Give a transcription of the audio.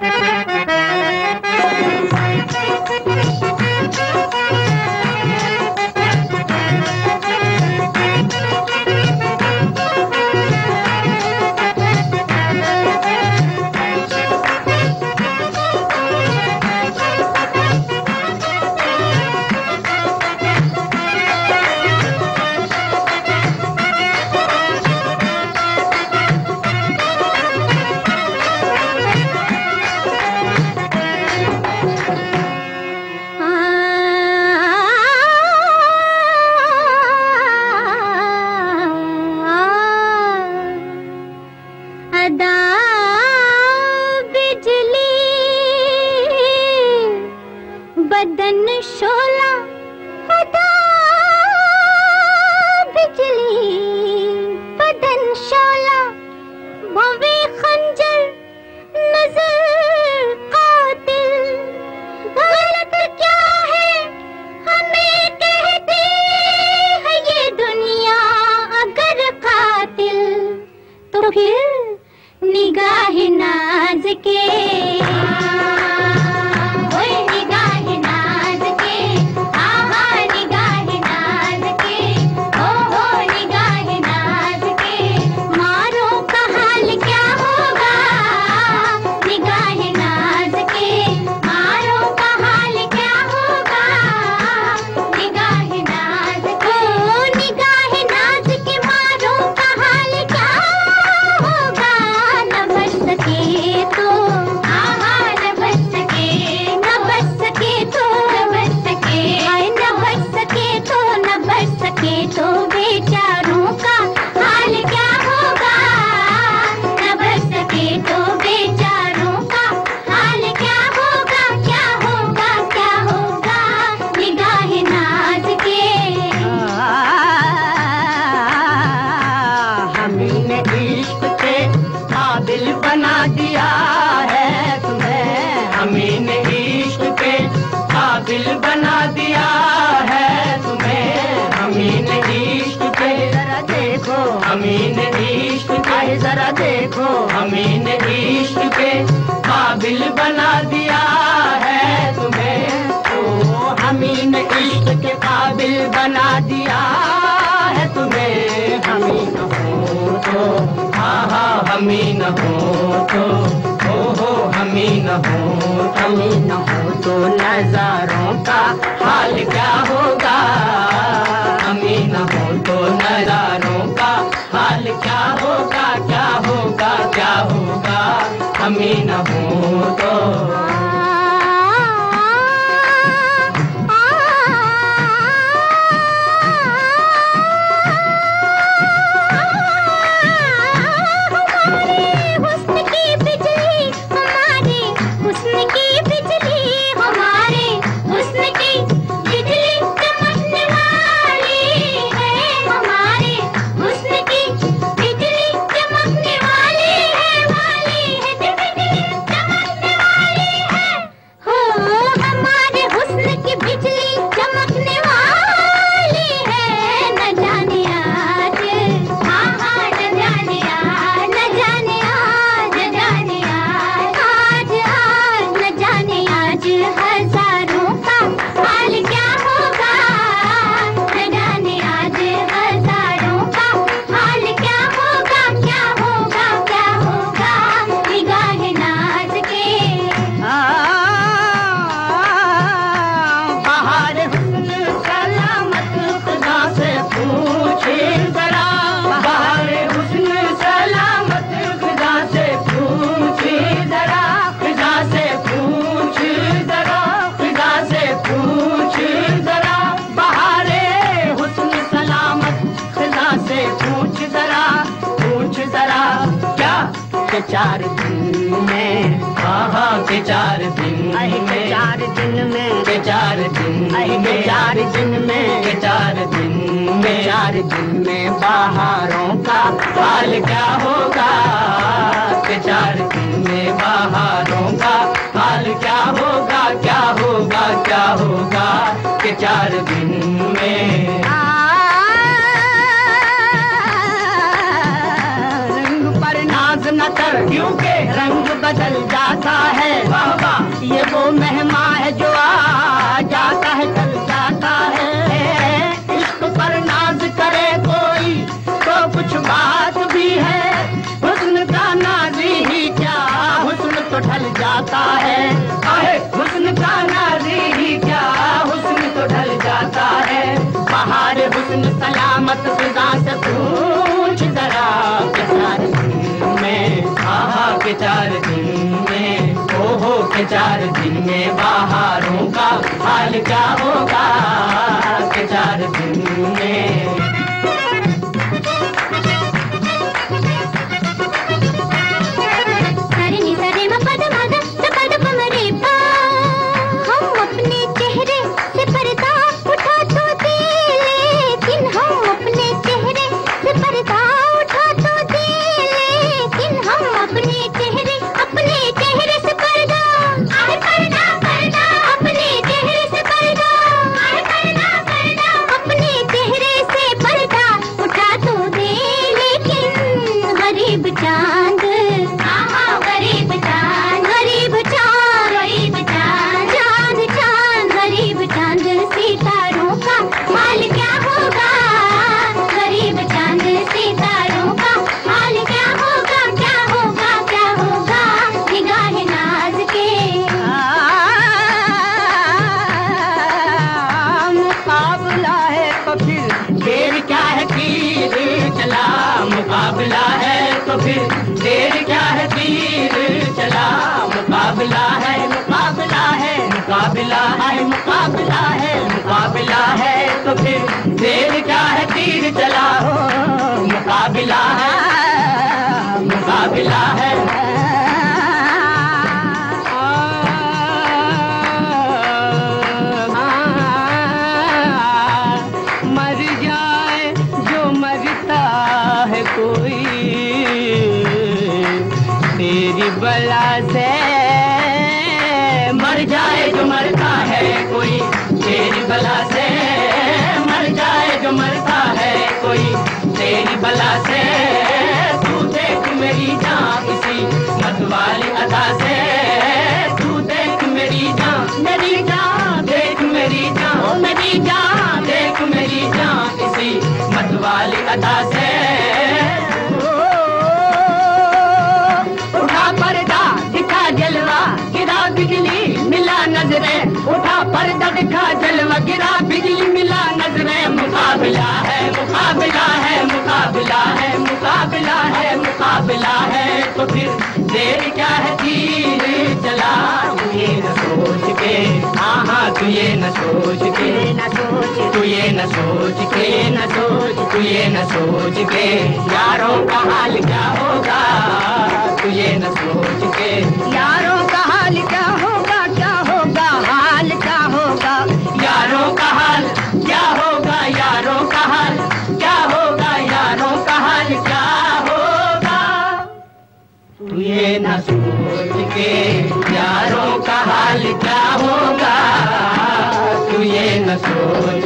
Thank you. बदन शोला बिजली। अपने इश्क के काबिल बना दिया है तुम्हें। हमी ने इश्क पे काबिल बना दिया है तुम्हें। हमी ने इश्क पे जरा देखो। हमी ने इश्क पे जरा देखो। हमी ने इश्क पे काबिल बना दिया हमी न हो तो ओ हो हमी न हो हमी न हो तो नजारों का हाल क्या होगा? हमी न हो तो नजारों का हाल क्या होगा? क्या होगा? क्या होगा? हमी न हो तो के चार दिन में। बाबा के चार दिन के चार दिन में। के चार दिन के चार दिन में। के चार दिन में। चार दिन में बाहरों का हाल क्या होगा? असर क्योंकि रंग बदल जाता है। बाबा ये वो मेहमान है जो आ जाता है चल जाता है। इश्क पर नाज करे कोई तो कुछ बात भी है। हुस्न का नाजी ही क्या, हुस्न तो ढल जाता है। हुस्न का नाजी ही क्या, हुस्न तो ढल जाता है। बाहर हुस्न सलामत खुदा से चार दिन में बाहरों का हाल क्या होगा? वाली कथा से। उठा पर्दा, दिखा जलवा, गिरा बिजली, मिला नजरे। उठा पर्दा, दिखा जलवा, गिरा बिजली, मिला नजरे। मुकाबला है मुकाबला है मुकाबला है मुकाबला है मुकाबला है। तो फिर सोच के न सोच तू ये न सोच के यारों का हाल क्या होगा तू ये न सोच के यारों का हाल क्या होगा क्या होगा हाल क्या होगा यारों का हाल क्या होगा यारों का हाल क्या होगा यारों का हाल क्या होगा तू ये न सोच के यारों का हाल क्या होगा? तू ये न सोच